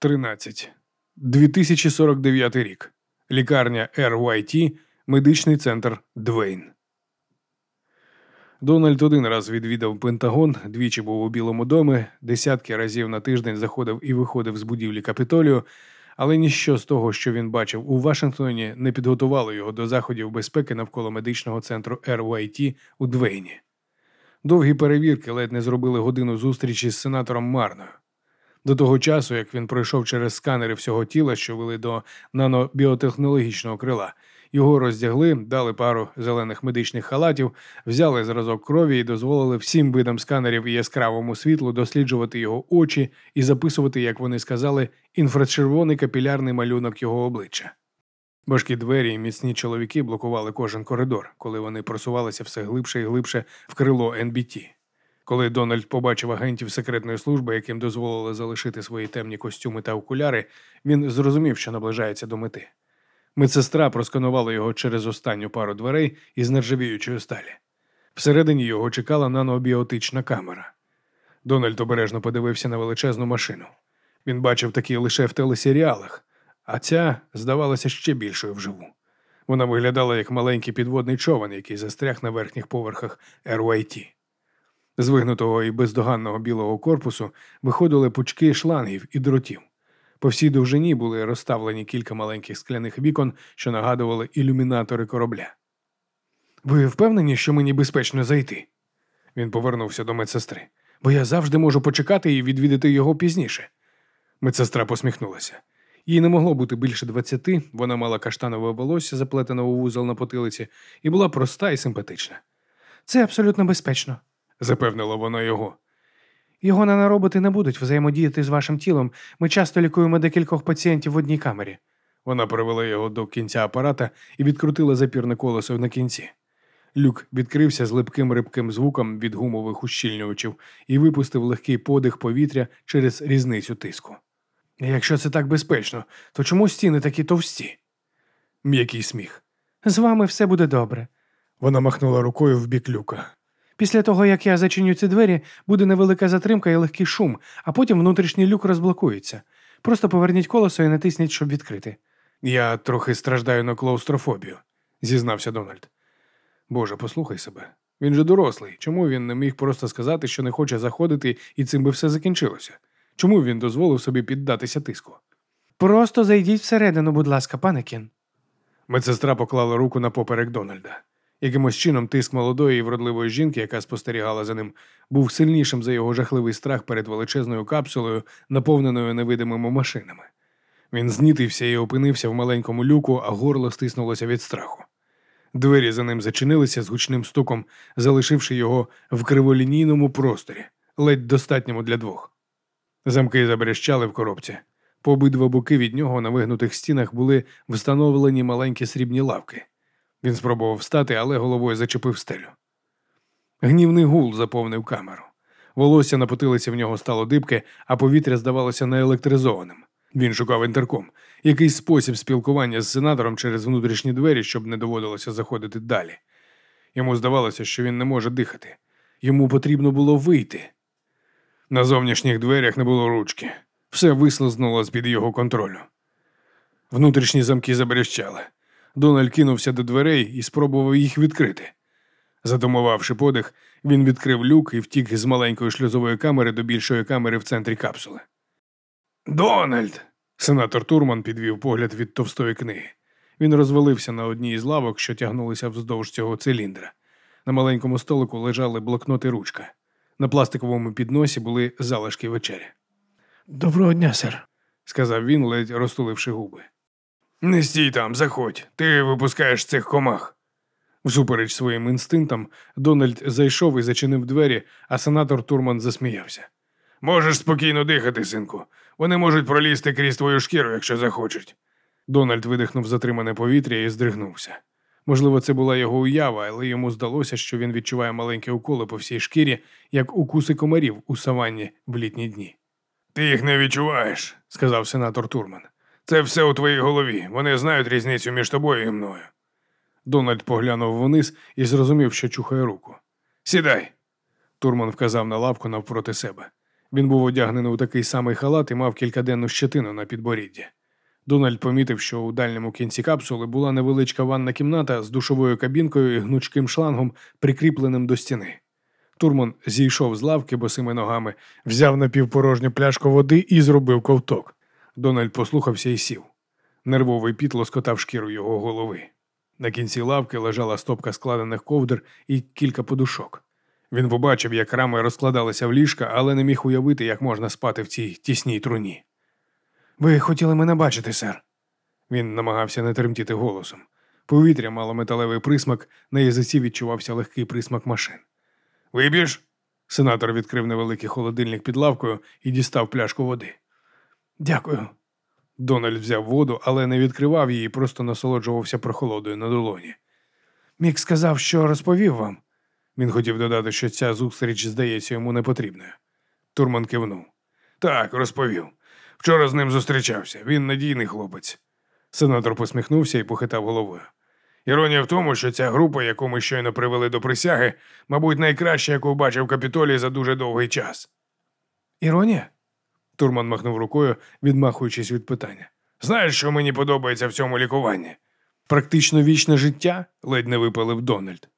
13. 2049 рік. Лікарня RYT, медичний центр Двейн. Дональд один раз відвідав Пентагон, двічі був у Білому домі, десятки разів на тиждень заходив і виходив з будівлі Капітолію, але ніщо з того, що він бачив у Вашингтоні, не підготувало його до заходів безпеки навколо медичного центру RYT у Двейні. Довгі перевірки ледь не зробили годину зустрічі з сенатором Марною. До того часу, як він пройшов через сканери всього тіла, що вели до нанобіотехнологічного крила, його роздягли, дали пару зелених медичних халатів, взяли зразок крові і дозволили всім видам сканерів і яскравому світлу досліджувати його очі і записувати, як вони сказали, інфрачервоний капілярний малюнок його обличчя. Важкі двері і міцні чоловіки блокували кожен коридор, коли вони просувалися все глибше і глибше в крило НБТ. Коли Дональд побачив агентів секретної служби, яким дозволили залишити свої темні костюми та окуляри, він зрозумів, що наближається до мети. Медсестра просканувала його через останню пару дверей із нержавіючої сталі. Всередині його чекала нанобіотична камера. Дональд обережно подивився на величезну машину. Він бачив такі лише в телесеріалах, а ця здавалася ще більшою вживу. Вона виглядала як маленький підводний човен, який застряг на верхніх поверхах RYT. З вигнутого і бездоганного білого корпусу виходили пучки шлангів і дротів. По всій довжині були розставлені кілька маленьких скляних вікон, що нагадували ілюмінатори корабля. Ви впевнені, що мені безпечно зайти? Він повернувся до медсестри, бо я завжди можу почекати і відвідати його пізніше. Медсестра посміхнулася. Їй не могло бути більше двадцяти, вона мала каштанове волосся, заплетене у вузол на потилиці, і була проста і симпатична. Це абсолютно безпечно, запевнила вона його. Його нанороботи не будуть взаємодіяти з вашим тілом. Ми часто лікуємо декількох пацієнтів в одній камері. Вона привела його до кінця апарата і відкрутила запірне колесо на кінці. Люк відкрився з липким рибким звуком від гумових ущільнювачів і випустив легкий подих повітря через різницю тиску. Якщо це так безпечно, то чому стіни такі товсті? М'який сміх. З вами все буде добре. Вона махнула рукою в бік люка. Після того, як я зачиню ці двері, буде невелика затримка і легкий шум, а потім внутрішній люк розблокується. Просто поверніть колесо і натисніть, щоб відкрити. Я трохи страждаю на клаустрофобію, зізнався Дональд. Боже, послухай себе. Він же дорослий. Чому він не міг просто сказати, що не хоче заходити, і цим би все закінчилося? Чому він дозволив собі піддатися тиску? Просто зайдіть всередину, будь ласка, пане Кін. Медсестра поклала руку на поперек Дональда. Якимось чином тиск молодої і вродливої жінки, яка спостерігала за ним, був сильнішим за його жахливий страх перед величезною капсулою, наповненою невидимими машинами. Він знітився і опинився в маленькому люку, а горло стиснулося від страху. Двері за ним зачинилися з гучним стуком, залишивши його в криволінійному просторі, ледь достатньому для двох. Замки забрещали в коробці. По обидва боки від нього на вигнутих стінах були встановлені маленькі срібні лавки. Він спробував встати, але головою зачепив стелю. Гнівний гул заповнив камеру. Волосся на потилиці в нього стало дибке, а повітря здавалося неелектризованим. Він шукав інтерком, якийсь спосіб спілкування з сенатором через внутрішні двері, щоб не доводилося заходити далі. Йому здавалося, що він не може дихати. Йому потрібно було вийти. На зовнішніх дверях не було ручки. Все вислизнуло з під його контролю. Внутрішні замки забрящали. Дональд кинувся до дверей і спробував їх відкрити. Затумувавши подих, він відкрив люк і втік з маленької шлюзової камери до більшої камери в центрі капсули. Дональд. Сенатор Турман підвів погляд від товстої книги. Він розвалився на одній із лавок, що тягнулися вздовж цього циліндра. На маленькому столику лежали блокнот і ручка. На пластиковому підносі були залишки вечері. Доброго дня, сер, сказав він, ледь розтуливши губи. Не стій там, заходь, ти випускаєш цих комах. Всупереч своїм інстинктам, Дональд зайшов і зачинив двері, а сенатор Турман засміявся. Можеш спокійно дихати, синку. Вони можуть пролізти крізь твою шкіру, якщо захочуть. Дональд видихнув затримане повітря і здригнувся. Можливо, це була його уява, але йому здалося, що він відчуває маленькі уколи по всій шкірі, як укуси комарів у саванні в літні дні. Ти їх не відчуваєш, сказав сенатор Турман. Це все у твоїй голові. Вони знають різницю між тобою і мною. Дональд поглянув вниз і зрозумів, що чухає руку. Сідай. Турман вказав на лавку навпроти себе. Він був одягнений у такий самий халат і мав кількаденну щетину на підборідді. Дональд помітив, що у дальньому кінці капсули була невеличка ванна кімната з душовою кабінкою і гнучким шлангом, прикріпленим до стіни. Турман зійшов з лавки босими ногами, взяв напівпорожню пляшку води і зробив ковток. Дональд послухався і сів. Нервовий піт лоскотав шкіру його голови. На кінці лавки лежала стопка складених ковдр і кілька подушок. Він побачив, як рами розкладалися в ліжка, але не міг уявити, як можна спати в цій тісній труні. Ви хотіли мене бачити, сер. Він намагався не тремтіти голосом. Повітря мало металевий присмак, на язиці відчувався легкий присмак машин. Вибіж? Сенатор відкрив невеликий холодильник під лавкою і дістав пляшку води. Дякую. Дональд взяв воду, але не відкривав її, просто насолоджувався прохолодою на долоні. Мік сказав, що розповів вам. Він хотів додати, що ця зустріч здається йому непотрібною. Турман кивнув. Так, розповів. Вчора з ним зустрічався. Він надійний хлопець. Сенатор посміхнувся і похитав головою. Іронія в тому, що ця група, яку ми щойно привели до присяги, мабуть, найкраща, яку бачив Капітолій за дуже довгий час. Іронія? Турман махнув рукою, відмахуючись від питання. Знаєш, що мені подобається в цьому лікуванні? Практично вічне життя? ледь не випалив Дональд.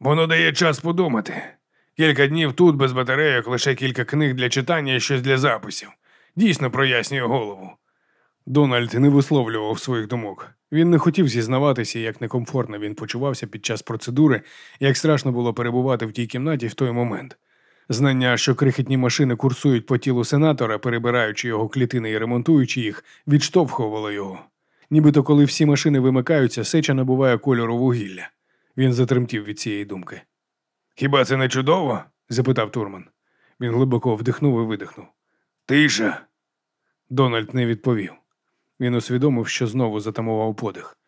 Воно дає час подумати. Кілька днів тут без батарейок, лише кілька книг для читання і щось для записів. Дійсно прояснює голову. Дональд не висловлював своїх думок. Він не хотів зізнаватися, як некомфортно він почувався під час процедури, як страшно було перебувати в тій кімнаті в той момент. Знання, що крихітні машини курсують по тілу сенатора, перебираючи його клітини і ремонтуючи їх, відштовхувало його. Нібито коли всі машини вимикаються, сеча набуває кольору вугілля. Він затремтів від цієї думки. Хіба це не чудово? запитав Турман. Він глибоко вдихнув і видихнув. Тиша. Дональд не відповів. Він усвідомив, що знову затамував подих.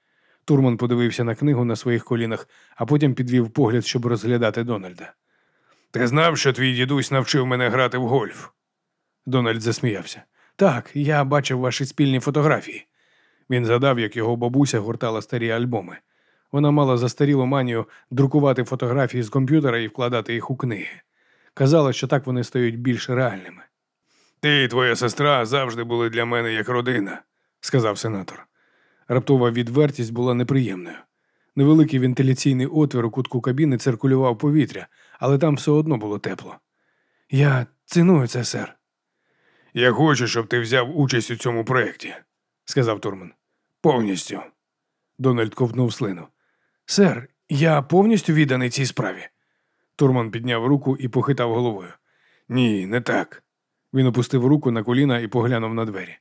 Турман подивився на книгу на своїх колінах, а потім підвів погляд, щоб розглядати Дональда. Ти знав, що твій дідусь навчив мене грати в гольф? Дональд засміявся. Так, я бачив ваші спільні фотографії. Він згадав, як його бабуся гуртала старі альбоми. Вона мала застарілу манію друкувати фотографії з комп'ютера і вкладати їх у книги. Казала, що так вони стають більш реальними. Ти і твоя сестра завжди були для мене як родина, сказав сенатор. Раптова відвертість була неприємною. Невеликий вентиляційний отвір у кутку кабіни циркулював повітря, але там все одно було тепло. Я ціную це, сер. Я хочу, щоб ти взяв участь у цьому проєкті, сказав Турман. Повністю. Дональд ковтнув слину. Сер, я повністю відданий цій справі. Турман підняв руку і похитав головою. Ні, не так. Він опустив руку на коліна і поглянув на двері.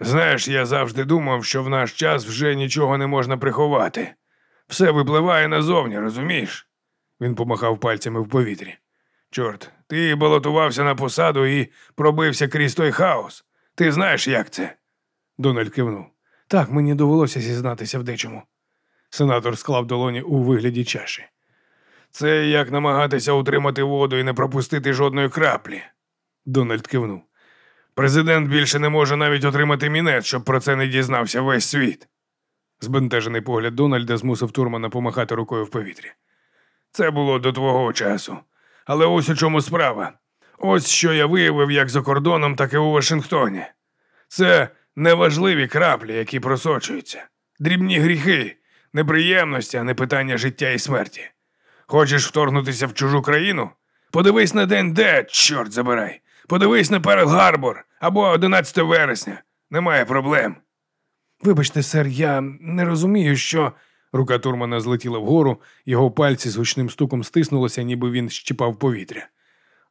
Знаєш, я завжди думав, що в наш час вже нічого не можна приховати. Все випливає назовні, розумієш? Він помахав пальцями в повітрі. Чорт, ти балотувався на посаду і пробився крізь той хаос. Ти знаєш, як це? Дональд кивнув. Так, мені довелося зізнатися в дечому. Сенатор склав долоні у вигляді чаші. Це як намагатися утримати воду і не пропустити жодної краплі. Дональд кивнув. Президент більше не може навіть отримати мінет, щоб про це не дізнався весь світ. Збентежений погляд Дональда змусив Турмана помахати рукою в повітрі. Це було до твого часу. Але ось у чому справа. Ось що я виявив як за кордоном, так і у Вашингтоні. Це неважливі краплі, які просочуються, дрібні гріхи, неприємності, а не питання життя і смерті. Хочеш вторгнутися в чужу країну? Подивись на День Д, чорт забирай. Подивись на Перл Гарбор або 11 вересня. Немає проблем. Вибачте, сер, я не розумію, що. Рука Турмана злетіла вгору, його пальці з гучним стуком стиснулися, ніби він щіпав повітря.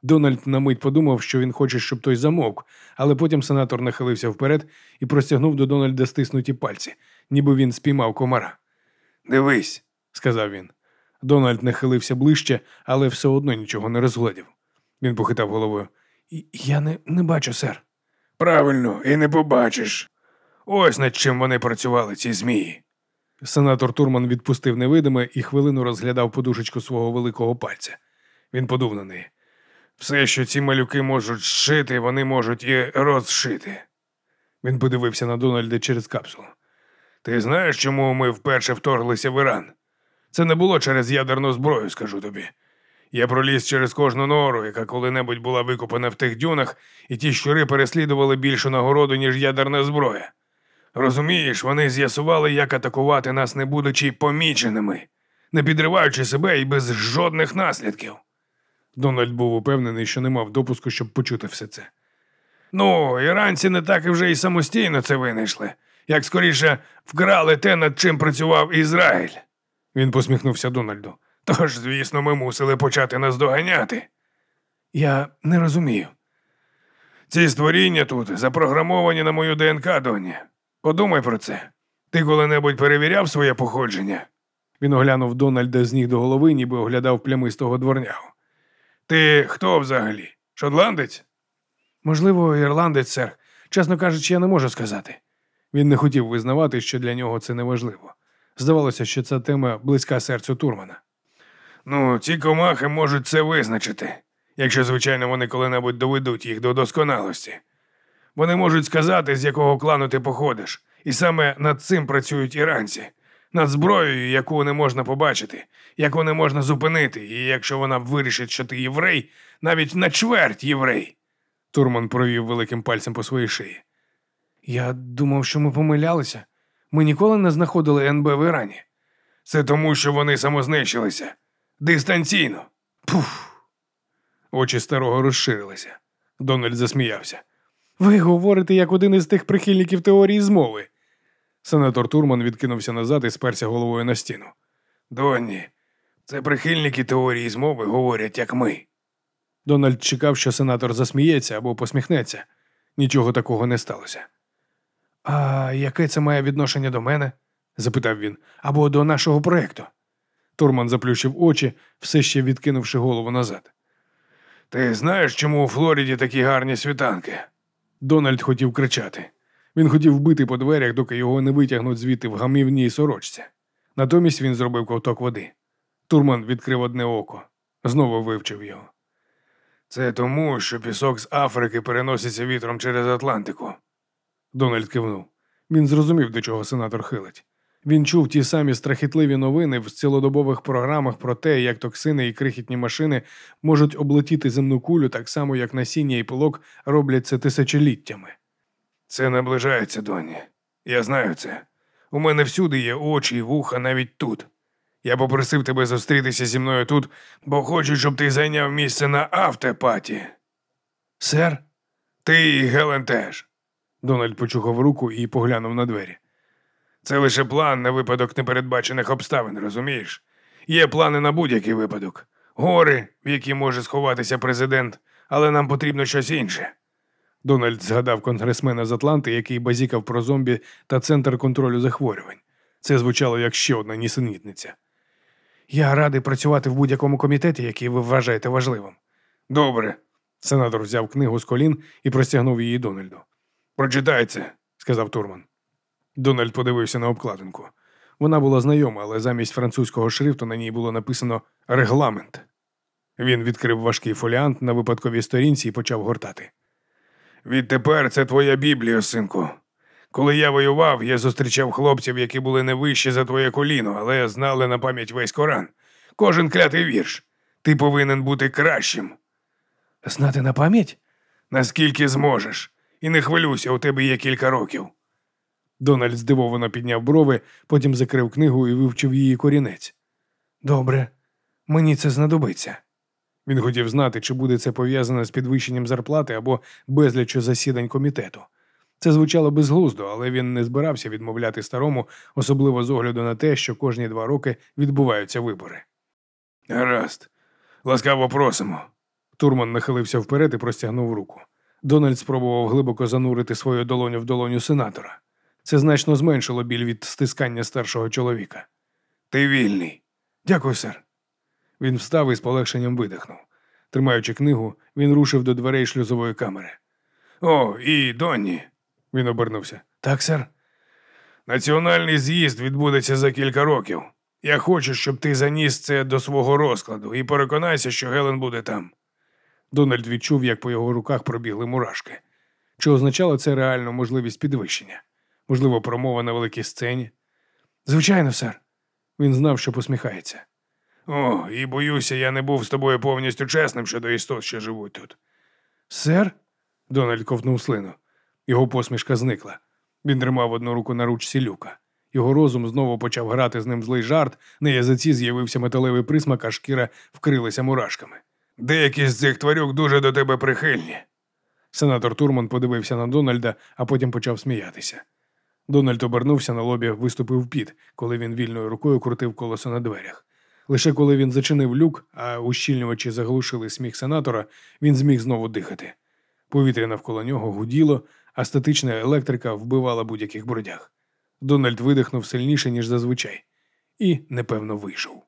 Дональд на мить подумав, що він хоче, щоб той замовк, але потім сенатор нахилився вперед і простягнув до Дональда стиснуті пальці, ніби він спіймав комара. Дивись, сказав він. Дональд нахилився ближче, але все одно нічого не розгледів. Він похитав головою. Я не, не бачу, сер. Правильно, і не побачиш. Ось над чим вони працювали, ці змії. Сенатор Турман відпустив невидиме і хвилину розглядав подушечку свого великого пальця. Він подув на неї. Все, що ці малюки можуть зшити, вони можуть і розшити. Він подивився на Дональда через капсулу. Ти знаєш, чому ми вперше вторглися в Іран? Це не було через ядерну зброю, скажу тобі. Я проліз через кожну нору, яка коли-небудь була викопана в тих дюнах, і ті щури переслідували більшу нагороду, ніж ядерна зброя. Розумієш, вони з'ясували, як атакувати нас, не будучи поміченими, не підриваючи себе і без жодних наслідків. Дональд був упевнений, що не мав допуску, щоб почути все це. Ну, іранці не так і вже й самостійно це винайшли, як скоріше вкрали те, над чим працював Ізраїль. Він посміхнувся Дональду. Тож, звісно, ми мусили почати нас доганяти. Я не розумію. Ці створіння тут запрограмовані на мою ДНК, доні. Подумай про це. Ти коли-небудь перевіряв своє походження? Він оглянув Дональда з ніг до голови, ніби оглядав плямистого дворнягу. Ти хто взагалі? Шотландець? Можливо, ірландець, сер. Чесно кажучи, я не можу сказати. Він не хотів визнавати, що для нього це неважливо. Здавалося, що ця тема близька серцю Турмана. Ну, ці комахи можуть це визначити, якщо, звичайно, вони коли-небудь доведуть їх до досконалості. Вони можуть сказати, з якого клану ти походиш, і саме над цим працюють іранці, над зброєю, яку не можна побачити, яку не можна зупинити, і якщо вона вирішить, що ти єврей, навіть на чверть єврей. Турман провів великим пальцем по своїй шиї. Я думав, що ми помилялися. Ми ніколи не знаходили НБ в Ірані. Це тому, що вони самознищилися. Дистанційно. Пуф. Очі старого розширилися. Дональд засміявся. Ви говорите як один із тих прихильників теорії змови. Сенатор Турман відкинувся назад і сперся головою на стіну. Донні, це прихильники теорії змови говорять, як ми. Дональд чекав, що сенатор засміється або посміхнеться. Нічого такого не сталося. А яке це має відношення до мене? запитав він, або до нашого проєкту. Турман заплющив очі, все ще відкинувши голову назад. Ти знаєш, чому у Флориді такі гарні світанки? Дональд хотів кричати. Він хотів вбити по дверях, доки його не витягнуть звідти в гамівній сорочці. Натомість він зробив ковток води. Турман відкрив одне око, знову вивчив його. Це тому, що пісок з Африки переноситься вітром через Атлантику. Дональд кивнув. Він зрозумів, до чого сенатор хилить. Він чув ті самі страхітливі новини в цілодобових програмах про те, як токсини і крихітні машини можуть облетіти земну кулю так само, як насіння і пилок роблять це тисячоліттями. Це наближається, доні. Я знаю це. У мене всюди є очі і вуха навіть тут. Я попросив тебе зустрітися зі мною тут, бо хочу, щоб ти зайняв місце на автопаті. Сер? Ти і Гелен теж. Дональд почухав руку і поглянув на двері. Це лише план на випадок непередбачених обставин, розумієш? Є плани на будь-який випадок. Гори, в які може сховатися президент, але нам потрібно щось інше. Дональд згадав конгресмена з Атланти, який базікав про зомбі та центр контролю захворювань. Це звучало як ще одна нісенітниця. Я радий працювати в будь-якому комітеті, який ви вважаєте важливим. Добре. Сенатор взяв книгу з колін і простягнув її Дональду. Прочитай це, сказав Турман. Дональд подивився на обкладинку. Вона була знайома, але замість французького шрифту на ній було написано Регламент. Він відкрив важкий фоліант на випадковій сторінці і почав гортати. Відтепер це твоя Біблія, синку. Коли я воював, я зустрічав хлопців, які були не вищі за твоє коліно, але знали на пам'ять весь Коран. Кожен клятий вірш. Ти повинен бути кращим. Знати на пам'ять? Наскільки зможеш. І не хвилюйся, у тебе є кілька років. Дональд здивовано підняв брови, потім закрив книгу і вивчив її корінець. Добре, мені це знадобиться. Він хотів знати, чи буде це пов'язане з підвищенням зарплати або безліччю засідань комітету. Це звучало безглуздо, але він не збирався відмовляти старому, особливо з огляду на те, що кожні два роки відбуваються вибори. Гаразд, ласкаво просимо. Турман нахилився вперед і простягнув руку. Дональд спробував глибоко занурити свою долоню в долоню сенатора. Це значно зменшило біль від стискання старшого чоловіка. Ти вільний. Дякую, сер. Він встав і з полегшенням видихнув. Тримаючи книгу, він рушив до дверей шлюзової камери. О, і Донні. Він обернувся. Так, сер. Національний з'їзд відбудеться за кілька років. Я хочу, щоб ти заніс це до свого розкладу і переконайся, що Гелен буде там. Дональд відчув, як по його руках пробігли мурашки. Чи означало це реальну можливість підвищення? Можливо, промова на великій сцені? Звичайно, сер. Він знав, що посміхається. О, і боюся, я не був з тобою повністю чесним щодо істот, що живуть тут. Сер? Дональд ковтнув слину. Його посмішка зникла. Він тримав одну руку на ручці люка. Його розум знову почав грати з ним злий жарт, на язиці з'явився металевий присмак, а шкіра вкрилася мурашками. Деякі з цих тварюк дуже до тебе прихильні. Сенатор Турман подивився на Дональда, а потім почав сміятися. Дональд обернувся на лобі, виступив піт, коли він вільною рукою крутив колесо на дверях. Лише коли він зачинив люк, а ущільнювачі заглушили сміх сенатора, він зміг знову дихати. Повітря навколо нього гуділо, а статична електрика вбивала будь-яких бродяг. Дональд видихнув сильніше, ніж зазвичай, і, непевно, вийшов.